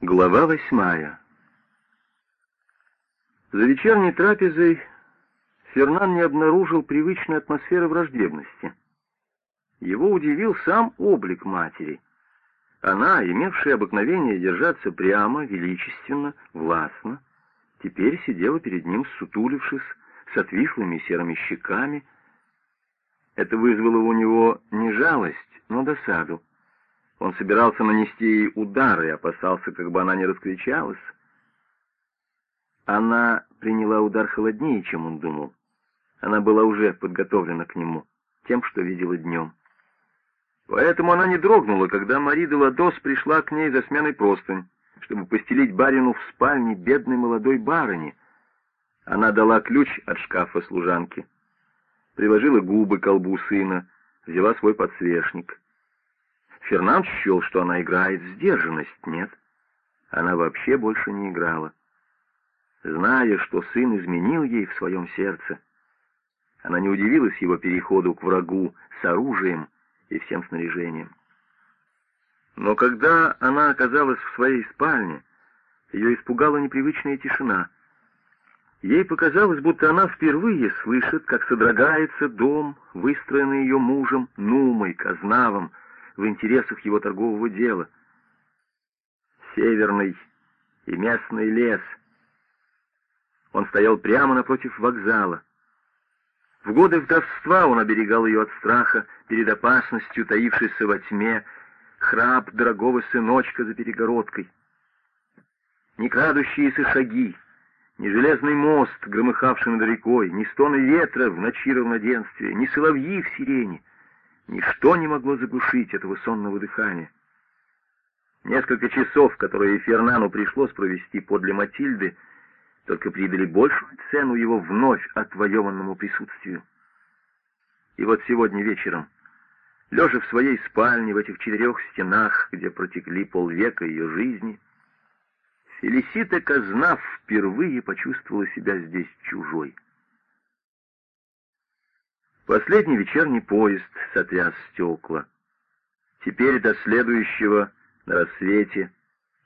Глава восьмая. За вечерней трапезой Фернан не обнаружил привычной атмосферы враждебности. Его удивил сам облик матери. Она, имевшая обыкновение держаться прямо, величественно, властно, теперь сидела перед ним, сутулившись, с отвислыми серыми щеками. Это вызвало у него не жалость, но досаду. Он собирался нанести ей удар и опасался, как бы она не раскричалась. Она приняла удар холоднее, чем он думал. Она была уже подготовлена к нему, тем, что видела днем. Поэтому она не дрогнула, когда Мари де Ладос пришла к ней за сменой простынь, чтобы постелить барину в спальне бедной молодой барыни. Она дала ключ от шкафа служанки, приложила губы к колбу сына, взяла свой подсвечник — Фернанд счел, что она играет сдержанность. Нет, она вообще больше не играла. Зная, что сын изменил ей в своем сердце, она не удивилась его переходу к врагу с оружием и всем снаряжением. Но когда она оказалась в своей спальне, ее испугала непривычная тишина. Ей показалось, будто она впервые слышит, как содрогается дом, выстроенный ее мужем, Нумой, Казнавом, в интересах его торгового дела. Северный и местный лес. Он стоял прямо напротив вокзала. В годы вдовства он оберегал ее от страха перед опасностью, таившейся во тьме, храп дорогого сыночка за перегородкой. Ни крадущиеся шаги, ни железный мост, громыхавший над рекой, ни стоны ветра в ночи равноденствия, ни соловьи в сирене — Ничто не могло заглушить этого сонного дыхания. Несколько часов, которые Фернану пришлось провести подле Матильды, только придали большую цену его вновь отвоеванному присутствию. И вот сегодня вечером, лежа в своей спальне в этих четырех стенах, где протекли полвека ее жизни, Фелисита Казнав впервые почувствовала себя здесь чужой. Последний вечерний поезд сотряс стекла. Теперь до следующего на рассвете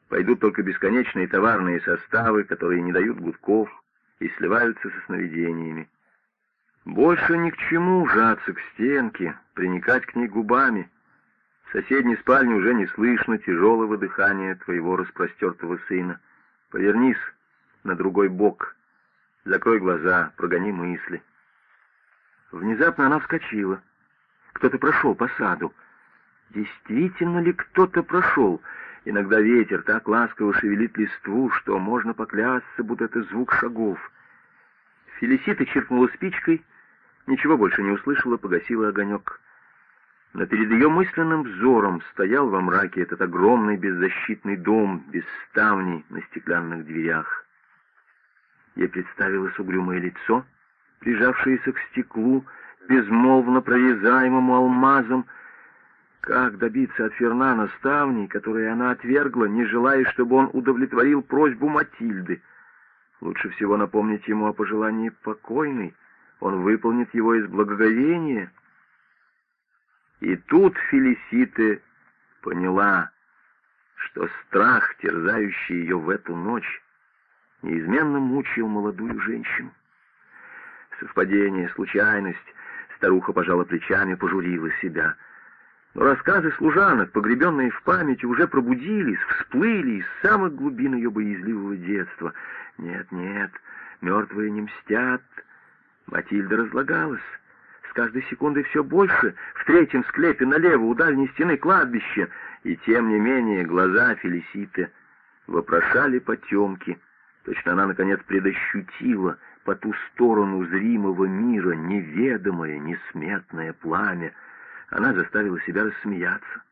пойдут только бесконечные товарные составы, которые не дают гудков и сливаются со сновидениями. Больше ни к чему жаться к стенке, приникать к ней губами. В соседней спальне уже не слышно тяжелого дыхания твоего распростертого сына. Повернись на другой бок, закрой глаза, прогони мысли. Внезапно она вскочила. Кто-то прошел по саду. Действительно ли кто-то прошел? Иногда ветер так ласково шевелит листву, что можно поклясться, будто это звук шагов. Фелисита черкнула спичкой, ничего больше не услышала, погасила огонек. Но перед ее мысленным взором стоял во мраке этот огромный беззащитный дом, без ставней на стеклянных дверях. Ей представилось угрюмое лицо — прижавшиеся к стеклу, безмолвно прорезаемому алмазом. Как добиться от Фернана ставней, которые она отвергла, не желая, чтобы он удовлетворил просьбу Матильды? Лучше всего напомнить ему о пожелании покойной. Он выполнит его из благоговения. И тут Фелиситы поняла, что страх, терзающий ее в эту ночь, неизменно мучил молодую женщину. Совпадение, случайность. Старуха пожала плечами, пожурила себя. Но рассказы служанок, погребенные в памяти, уже пробудились, всплыли из самых глубин ее боязливого детства. Нет, нет, мертвые не мстят. Матильда разлагалась. С каждой секундой все больше. В третьем склепе налево у дальней стены кладбища. И тем не менее глаза Фелиситы вопрошали потемки. Точно она, наконец, предощутила по ту сторону зримого мира неведомое, несметное пламя. Она заставила себя рассмеяться.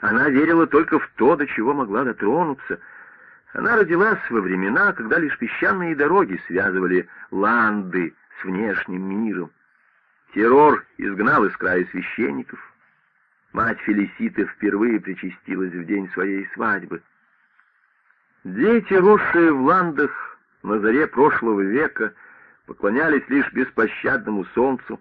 Она верила только в то, до чего могла дотронуться. Она родилась во времена, когда лишь песчаные дороги связывали ланды с внешним миром. Террор изгнал из края священников. Мать Фелиситы впервые причастилась в день своей свадьбы. Дети, росшие в ландах на заре прошлого века, поклонялись лишь беспощадному солнцу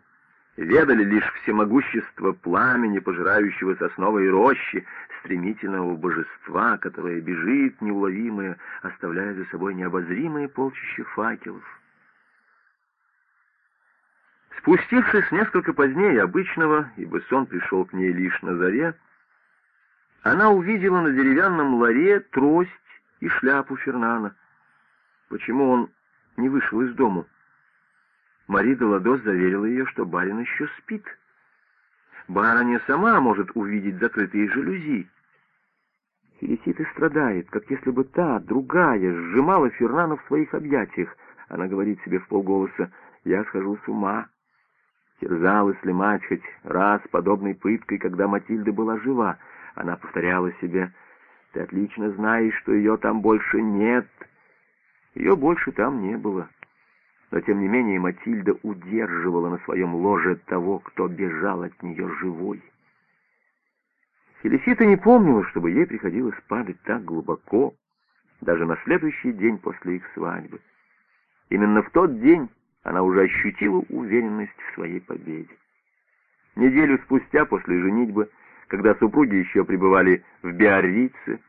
ведали лишь всемогущество пламени, пожирающего сосновые рощи, стремительного божества, которое бежит неуловимое, оставляя за собой необозримые полчища факелов. Спустившись несколько позднее обычного, ибо сон пришел к ней лишь на заре, она увидела на деревянном ларе трость и шляпу Фернана. Почему он не вышел из дому? Мари Деладос заверила ее, что барин еще спит. Барыня сама может увидеть закрытые жалюзи. Фелисита страдает, как если бы та, другая, сжимала Фернана в своих объятиях. Она говорит себе в полголоса, «Я схожу с ума». Терзалась ли мать хоть раз подобной пыткой, когда Матильда была жива? Она повторяла себе, «Ты отлично знаешь, что ее там больше нет». Ее больше там не было. Но, тем не менее, Матильда удерживала на своем ложе того, кто бежал от нее живой. Фелисита не помнила, чтобы ей приходилось падать так глубоко, даже на следующий день после их свадьбы. Именно в тот день она уже ощутила уверенность в своей победе. Неделю спустя после женитьбы, когда супруги еще пребывали в Биаррице,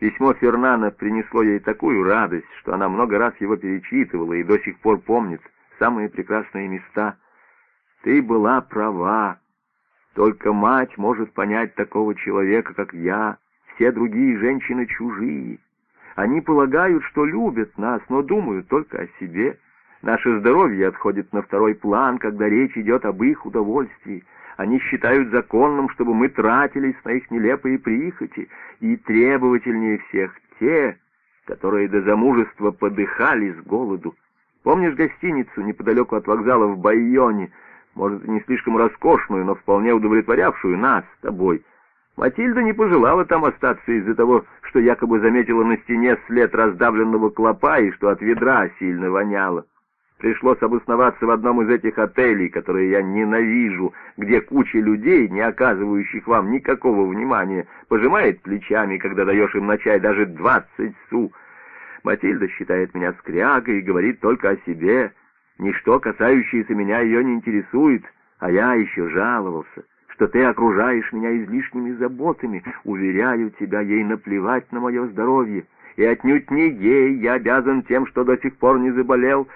письмо Фернана принесло ей такую радость, что она много раз его перечитывала и до сих пор помнит самые прекрасные места. «Ты была права. Только мать может понять такого человека, как я. Все другие женщины чужие. Они полагают, что любят нас, но думают только о себе». Наше здоровье отходит на второй план, когда речь идет об их удовольствии. Они считают законным, чтобы мы тратились на их нелепые прихоти, и требовательнее всех те, которые до замужества подыхали с голоду. Помнишь гостиницу неподалеку от вокзала в Байоне, может, не слишком роскошную, но вполне удовлетворявшую нас с тобой? Матильда не пожелала там остаться из-за того, что якобы заметила на стене след раздавленного клопа и что от ведра сильно воняло. Пришлось обосноваться в одном из этих отелей, которые я ненавижу, где куча людей, не оказывающих вам никакого внимания, пожимает плечами, когда даешь им на чай даже двадцать су. Матильда считает меня скрягой и говорит только о себе. Ничто, касающееся меня, ее не интересует, а я еще жаловался, что ты окружаешь меня излишними заботами. Уверяю тебя, ей наплевать на мое здоровье, и отнюдь не ей я обязан тем, что до сих пор не заболел,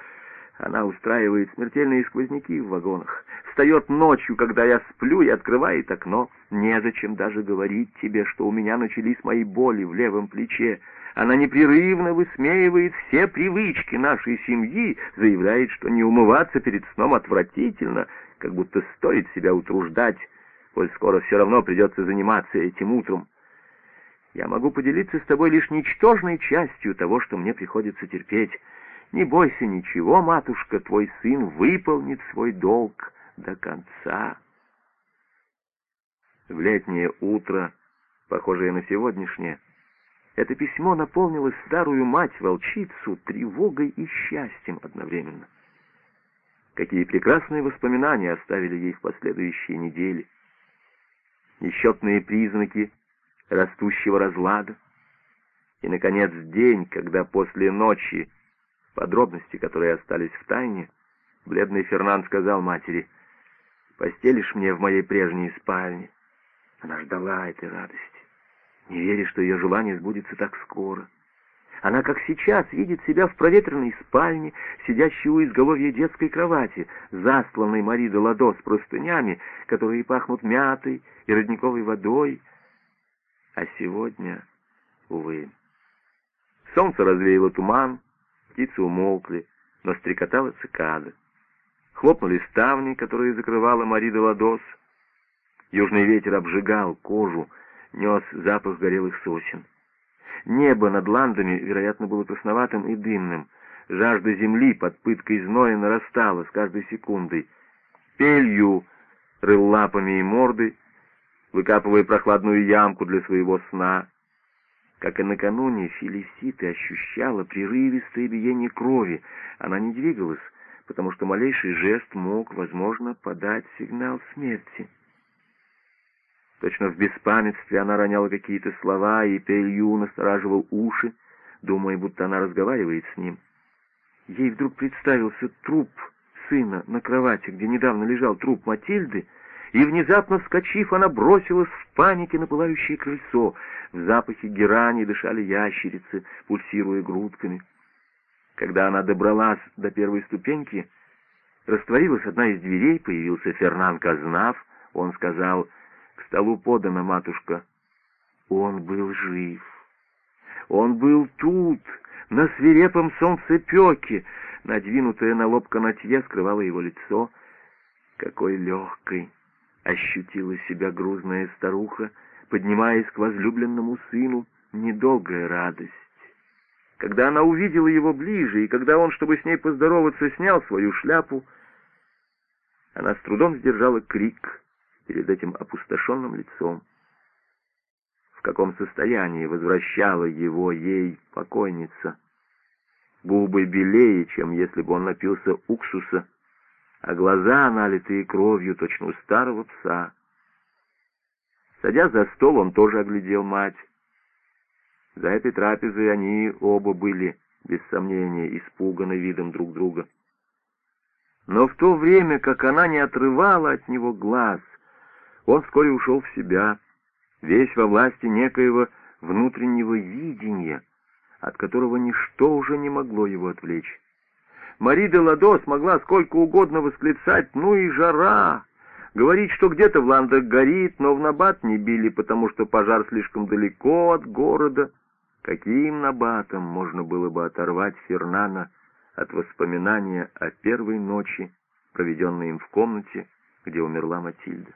она устраивает смертельные сквозняки в вагонах, встает ночью, когда я сплю, и открывает окно. Незачем даже говорить тебе, что у меня начались мои боли в левом плече. Она непрерывно высмеивает все привычки нашей семьи, заявляет, что не умываться перед сном отвратительно, как будто стоит себя утруждать, коль скоро все равно придется заниматься этим утром. Я могу поделиться с тобой лишь ничтожной частью того, что мне приходится терпеть. Не бойся ничего, матушка, твой сын выполнит свой долг до конца. В летнее утро, похожее на сегодняшнее, это письмо наполнило старую мать-волчицу тревогой и счастьем одновременно. Какие прекрасные воспоминания оставили ей в последующие недели. Несчетные признаки растущего разлада. И, наконец, день, когда после ночи Подробности, которые остались в тайне, бледный Фернанд сказал матери, «Постелишь мне в моей прежней спальне». Она ждала этой радости, не веря, что ее желание сбудется так скоро. Она, как сейчас, видит себя в проветренной спальне, сидящей у изголовья детской кровати, застланной Мари де Ладо с простынями, которые пахнут мятой и родниковой водой. А сегодня, увы, солнце развеяло туман, Птицы умолкли, но стрекотала цикада. Хлопнули ставни, которые закрывала Мари Ладос. Южный ветер обжигал кожу, нес запах горелых сосен. Небо над ландами, вероятно, было красноватым и дымным. Жажда земли под пыткой зноя нарастала с каждой секундой. Пелью рыл лапами и мордой, выкапывая прохладную ямку для своего сна. Как и накануне, Фелисита ощущала прерывистое биение крови. Она не двигалась, потому что малейший жест мог, возможно, подать сигнал смерти. Точно в беспамятстве она роняла какие-то слова, и Пелью настораживал уши, думая, будто она разговаривает с ним. Ей вдруг представился труп сына на кровати, где недавно лежал труп Матильды, и, внезапно вскочив, она бросилась в панике на пылающее крыльцо. В запахе герани дышали ящерицы, пульсируя грудками. Когда она добралась до первой ступеньки, растворилась одна из дверей, появился Фернан Казнав. Он сказал, «К столу подана, матушка». Он был жив. Он был тут, на свирепом солнцепеке. Надвинутая на лоб канатье скрывала его лицо. Какой легкой ощутила себя грузная старуха, поднимаясь к возлюбленному сыну, недолгая радость. Когда она увидела его ближе, и когда он, чтобы с ней поздороваться, снял свою шляпу, она с трудом сдержала крик перед этим опустошенным лицом каком состоянии возвращала его ей покойница. Губы белее, чем если бы он напился уксуса, а глаза, налитые кровью, точно у старого пса. Садя за стол, он тоже оглядел мать. За этой трапезой они оба были, без сомнения, испуганы видом друг друга. Но в то время, как она не отрывала от него глаз, он вскоре ушел в себя — весь во власти некоего внутреннего видения, от которого ничто уже не могло его отвлечь. Мари де Ладо смогла сколько угодно восклицать «ну и жара!», говорить, что где-то в Ландах горит, но в Набат не били, потому что пожар слишком далеко от города. Каким Набатом можно было бы оторвать Фернана от воспоминания о первой ночи, проведенной им в комнате, где умерла Матильда?